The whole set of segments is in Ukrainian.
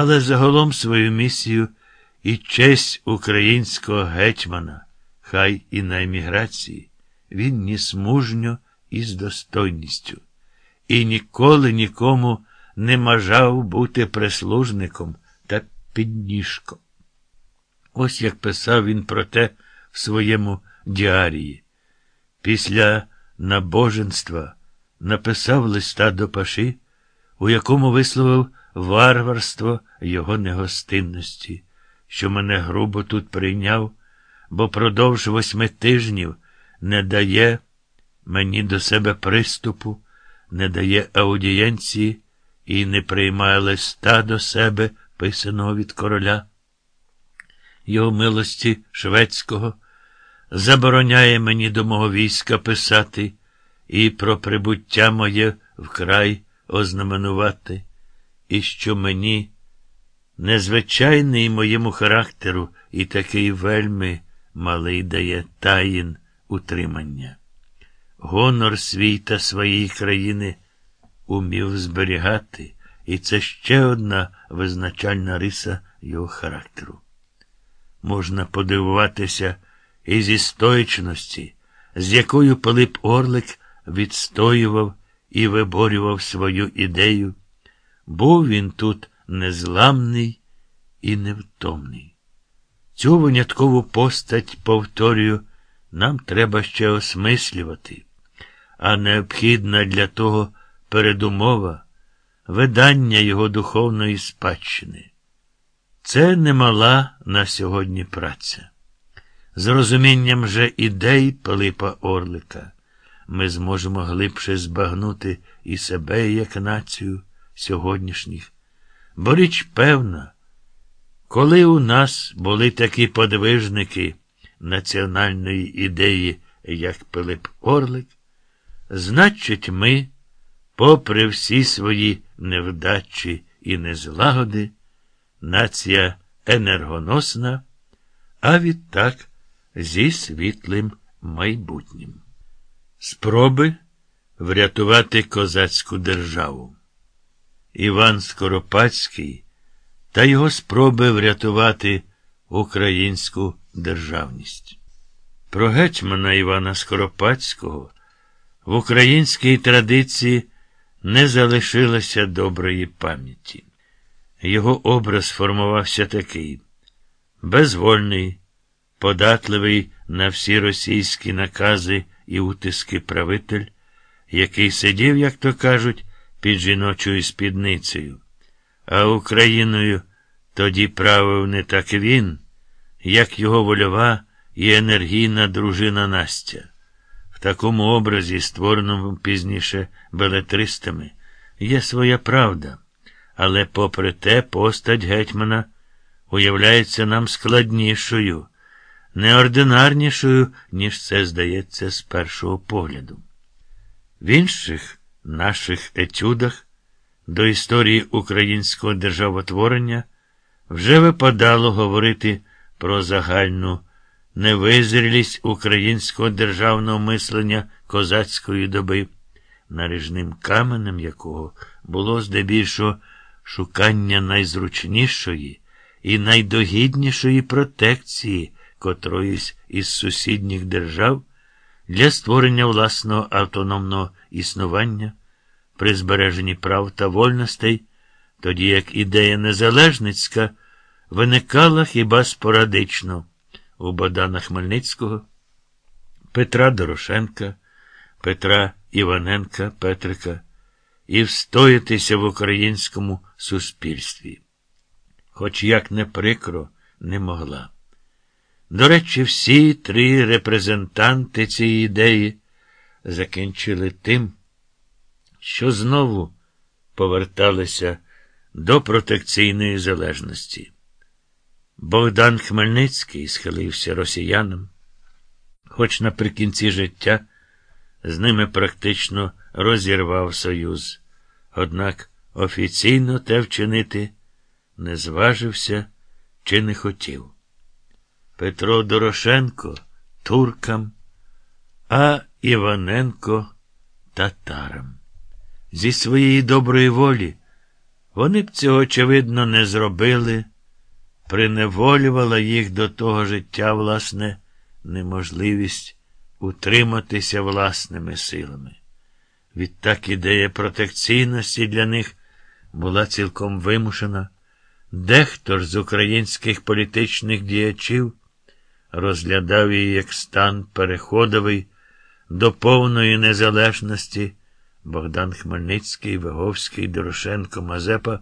Але загалом свою місію і честь українського гетьмана, хай і на еміграції, він ніс мужньо і з достойністю, і ніколи нікому не бажав бути прислужником та підніжком. Ось як писав він про те в своєму діарії. Після набоженства написав листа до Паши, у якому висловив варварство його негостинності, що мене грубо тут прийняв, бо продовж восьми тижнів не дає мені до себе приступу, не дає аудієнції і не приймає листа до себе, писаного від короля. Його милості шведського забороняє мені до мого війська писати і про прибуття моє вкрай ознаменувати, і що мені незвичайний моєму характеру і такий вельми малий дає таїн утримання. Гонор свій та своєї країни умів зберігати, і це ще одна визначальна риса його характеру. Можна подивуватися і зі стоячності, з якою Пилип Орлик відстоював і виборював свою ідею. Був він тут незламний і невтомний. Цю виняткову постать, повторюю, нам треба ще осмислювати, а необхідна для того передумова видання його духовної спадщини. Це немала на сьогодні праця. З розумінням же ідей Пилипа Орлика ми зможемо глибше збагнути і себе як націю сьогоднішніх. Бо річ певна, коли у нас були такі подвижники національної ідеї, як Пилип Орлик, значить, ми, попри всі свої невдачі і незлагоди, нація енергоносна, а відтак зі світлим майбутнім. Спроби врятувати козацьку державу. Іван Скоропадський та його спроби врятувати українську державність. Про гетьмана Івана Скоропадського в українській традиції не залишилося доброї пам'яті. Його образ формувався такий безвольний, податливий на всі російські накази і утиски правитель, який сидів, як то кажуть, під жіночою спідницею, а Україною тоді правив не так він, як його вольова і енергійна дружина Настя. В такому образі, створеному пізніше белетристами, є своя правда, але, попри те, постать гетьмана уявляється нам складнішою, неординарнішою, ніж це здається з першого погляду. В інших наших етюдах до історії українського державотворення вже випадало говорити про загальну невизрілість українського державного мислення козацької доби, наріжним каменем якого було здебільшого шукання найзручнішої і найдогіднішої протекції котроїсь із сусідніх держав для створення власного автономного існування при збереженні прав та вольностей, тоді як ідея незалежницька виникала хіба спорадично у Богдана Хмельницького, Петра Дорошенка, Петра Іваненка, Петрика і встоятися в українському суспільстві. Хоч як не прикро, не могла. До речі, всі три репрезентанти цієї ідеї закінчили тим, що знову поверталися до протекційної залежності. Богдан Хмельницький схилився росіянам, хоч наприкінці життя з ними практично розірвав союз, однак офіційно те вчинити не зважився чи не хотів. Петро Дорошенко туркам, а Іваненко татарам. Зі своєї доброї волі Вони б цього, очевидно, не зробили, приневолювала їх до того життя, власне, неможливість утриматися власними силами. Відтак ідея протекційності для них була цілком вимушена. Дехто ж з українських політичних діячів розглядав її як стан переходовий до повної незалежності Богдан Хмельницький, Виговський, Дорошенко, Мазепа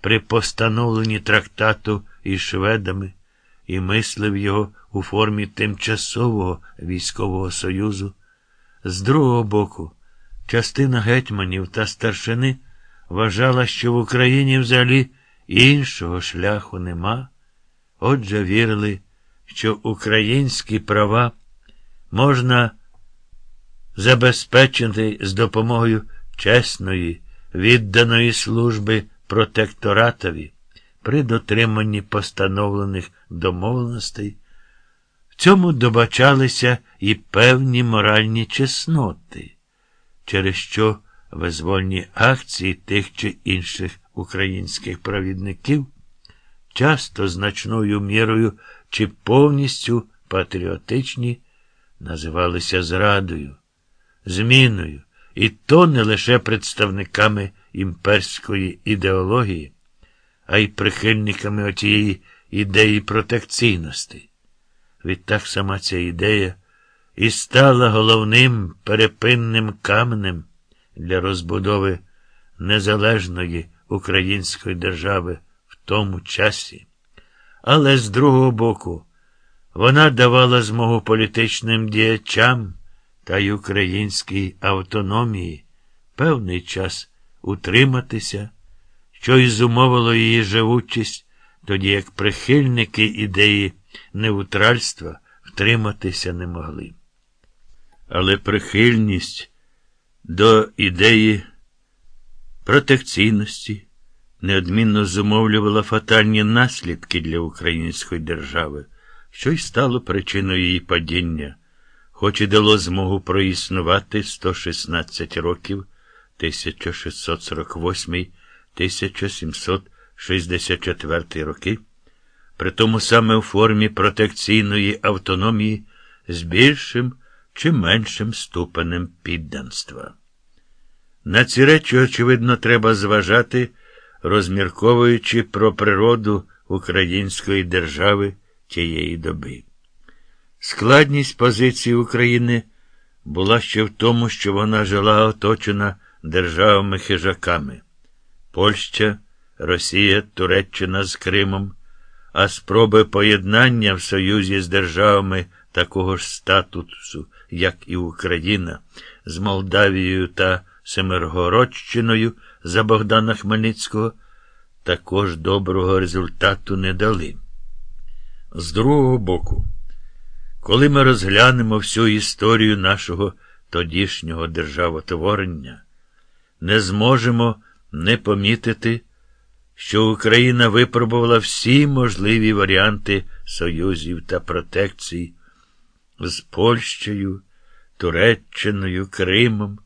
при постановленні трактату із шведами і мислив його у формі тимчасового військового союзу. З другого боку, частина гетьманів та старшини вважала, що в Україні взагалі іншого шляху нема. Отже, вірили, що українські права можна забезпечити з допомогою чесної, відданої служби протекторатові при дотриманні постановлених домовленостей. В цьому добачалися і певні моральні чесноти, через що визвольні акції тих чи інших українських провідників часто значною мірою чи повністю патріотичні називалися зрадою, зміною, і то не лише представниками імперської ідеології, а й прихильниками отієї ідеї протекційності. Відтак сама ця ідея і стала головним перепинним каменем для розбудови незалежної української держави в тому часі. Але з другого боку, вона давала змогу політичним діячам та й українській автономії певний час утриматися, що й зумовило її живучість, тоді як прихильники ідеї неутральства втриматися не могли. Але прихильність до ідеї протекційності неодмінно зумовлювала фатальні наслідки для української держави, що й стало причиною її падіння, хоч і дало змогу проіснувати 116 років 1648 1764 роки, при тому саме у формі протекційної автономії з більшим чи меншим ступенем підданства. На ці речі, очевидно, треба зважати, розмірковуючи про природу української держави тієї доби. Складність позиції України була ще в тому, що вона жила оточена державами хижаками Польща, Росія, Туреччина з Кримом, а спроби поєднання в союзі з державами такого ж статусу, як і Україна, з Молдавією та Семиргородщиною за Богдана Хмельницького, також доброго результату не дали. З другого боку, коли ми розглянемо всю історію нашого тодішнього державотворення, не зможемо не помітити, що Україна випробувала всі можливі варіанти союзів та протекцій з Польщею, Туреччиною, Кримом,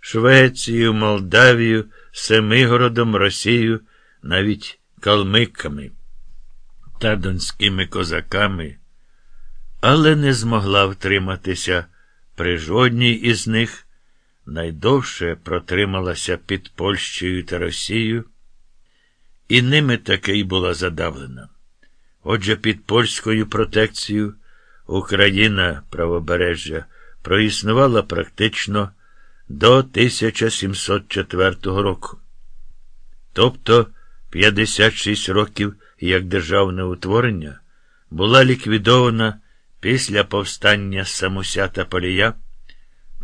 Швецією, Молдавією, Семигородом, Росією, навіть калмиками та донськими козаками, але не змогла втриматися. При жодній із них, найдовше протрималася під Польщею та Росією, і ними таки й була задавлена. Отже, під польською протекцією Україна правобережжя проіснувала практично до 1704 року. Тобто 56 років як державне утворення була ліквідована після повстання Самуся та Полія.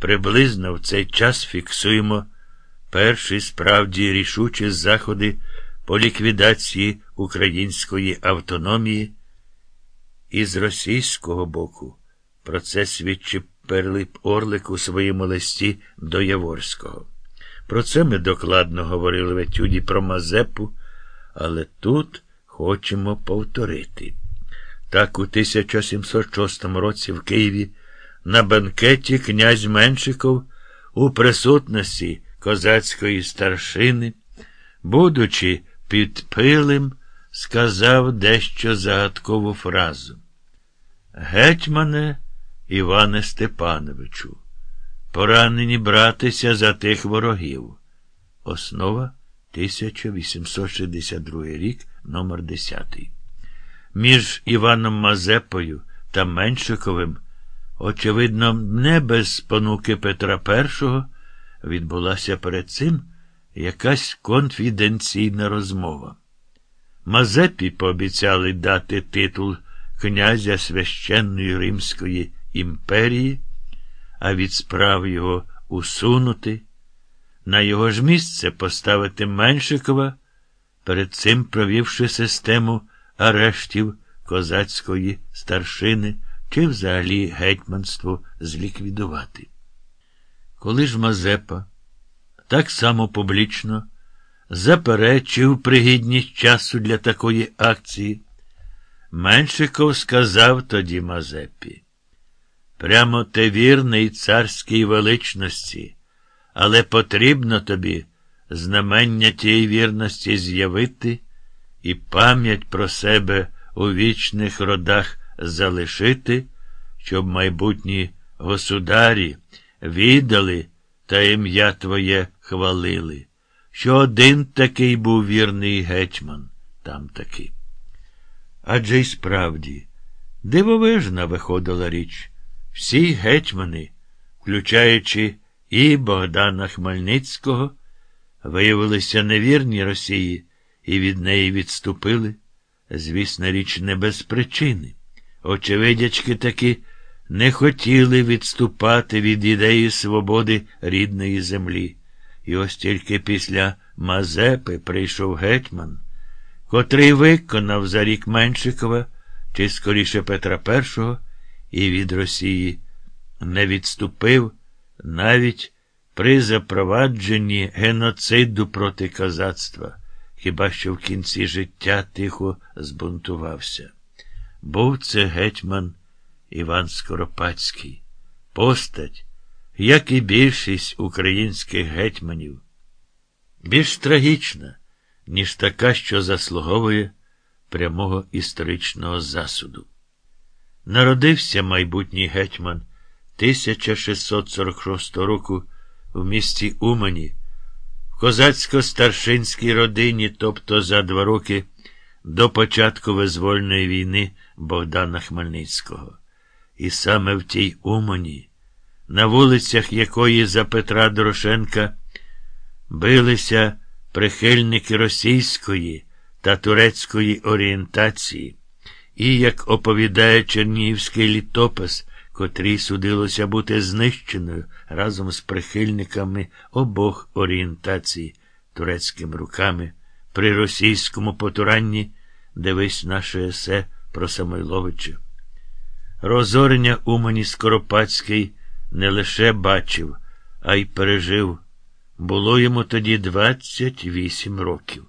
Приблизно в цей час фіксуємо перші справді рішучі заходи по ліквідації української автономії. І з російського боку про це свідчив Перлип Орлик у своєму листі до Яворського. Про це ми докладно говорили в етюді про Мазепу, але тут хочемо повторити. Так, у 1706 році в Києві на банкеті князь Меншиков у присутності козацької старшини будучи підпилим, сказав дещо загадкову фразу. Гетьмане Іване Степановичу, поранені братися за тих ворогів. Основа 1862 рік, номер 10 Між Іваном Мазепою та Меншиковим, очевидно, не без спонуки Петра І, відбулася перед цим якась конфіденційна розмова. Мазепі пообіцяли дати титул князя священної Римської імперії, а від справ його усунути, на його ж місце поставити Меншикова, перед цим провівши систему арештів козацької старшини чи взагалі гетьманство зліквідувати. Коли ж Мазепа так само публічно заперечив пригідність часу для такої акції, Меншиков сказав тоді Мазепі. Прямо те вірний царській величності, але потрібно тобі знамення тієї вірності з'явити і пам'ять про себе у вічних родах залишити, щоб майбутні государі віддали та ім'я Твоє хвалили, що один такий був вірний гетьман там таки. Адже й справді, дивовижна виходила річ. Всі гетьмани, включаючи і Богдана Хмельницького, виявилися невірні Росії і від неї відступили, звісна річ, не без причини. Очевидячки таки не хотіли відступати від ідеї свободи рідної землі. І ось тільки після Мазепи прийшов гетьман, котрий виконав за рік Меншикова, чи скоріше Петра І, і від Росії не відступив навіть при запровадженні геноциду проти козацтва, хіба що в кінці життя тихо збунтувався. Був це гетьман Іван Скоропадський, постать, як і більшість українських гетьманів, більш трагічна, ніж така, що заслуговує прямого історичного засуду. Народився майбутній гетьман 1646 року в місті Умані, в козацько-старшинській родині, тобто за два роки до початку визвольної війни Богдана Хмельницького. І саме в тій Умані, на вулицях якої за Петра Дорошенка билися прихильники російської та турецької орієнтації, і, як оповідає Чернігівський літопис, котрій судилося бути знищеною разом з прихильниками обох орієнтацій турецькими руками, при російському потуранні дивись наше есе про Самойловича. Розорення Умані Скоропадський не лише бачив, а й пережив. Було йому тоді 28 років.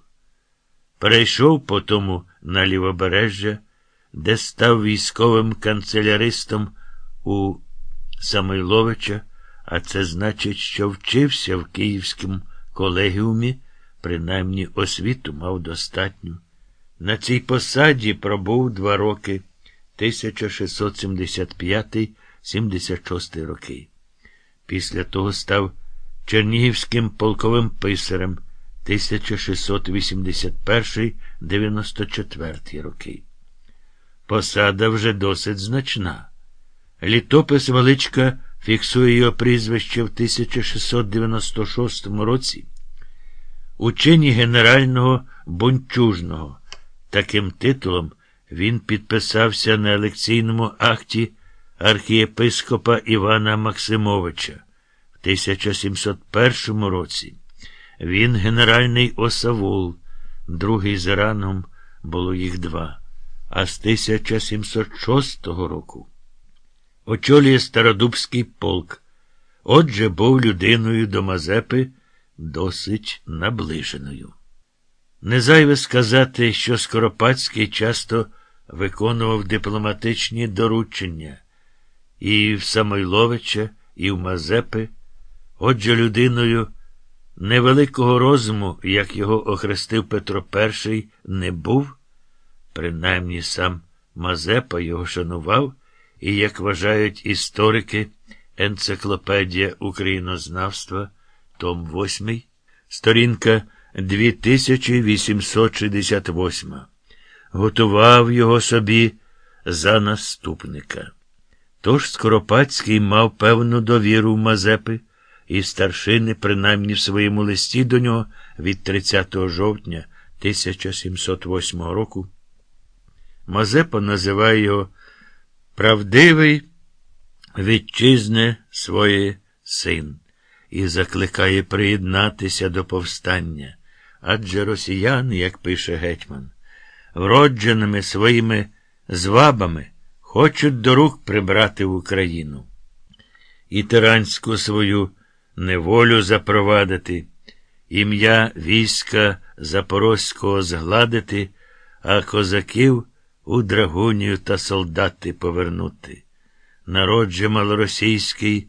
Перейшов потому на лівобережжя, де став військовим канцеляристом у Самойловича, а це значить, що вчився в Київському колегіумі, принаймні освіту мав достатню. На цій посаді пробув два роки 1675-76 роки. Після того став Чернігівським полковим писарем 1681-94 роки. Посада вже досить значна. Літопис Величка фіксує його прізвище в 1696 році у чині генерального бунчужного. Таким титулом він підписався на елекційному акті архієпископа Івана Максимовича в 1701 році. Він генеральний осавул, другий за раном було їх два, а з 1706 року очолює Стародубський полк. Отже, був людиною до Мазепи досить наближеною. Не зайве сказати, що Скоропадський часто виконував дипломатичні доручення і в Самойловича, і в Мазепи, отже, людиною невеликого розуму, як його охрестив Петро І, не був, принаймні сам Мазепа його шанував, і, як вважають історики, Енциклопедія українознавства, Том 8, сторінка 2868. Готував його собі за наступника. Тож Скоропадський мав певну довіру в Мазепи, і старшини, принаймні в своєму листі до нього від 30 жовтня 1708 року, Мазепа називає його правдивий вітчизне своє син і закликає приєднатися до повстання. Адже росіяни, як пише гетьман, вродженими своїми звабами хочуть до рук прибрати Україну. І тиранську свою неволю запровадити, ім'я війська Запорозького згладити, а козаків у драгунію та солдати повернути. Народ же малоросійський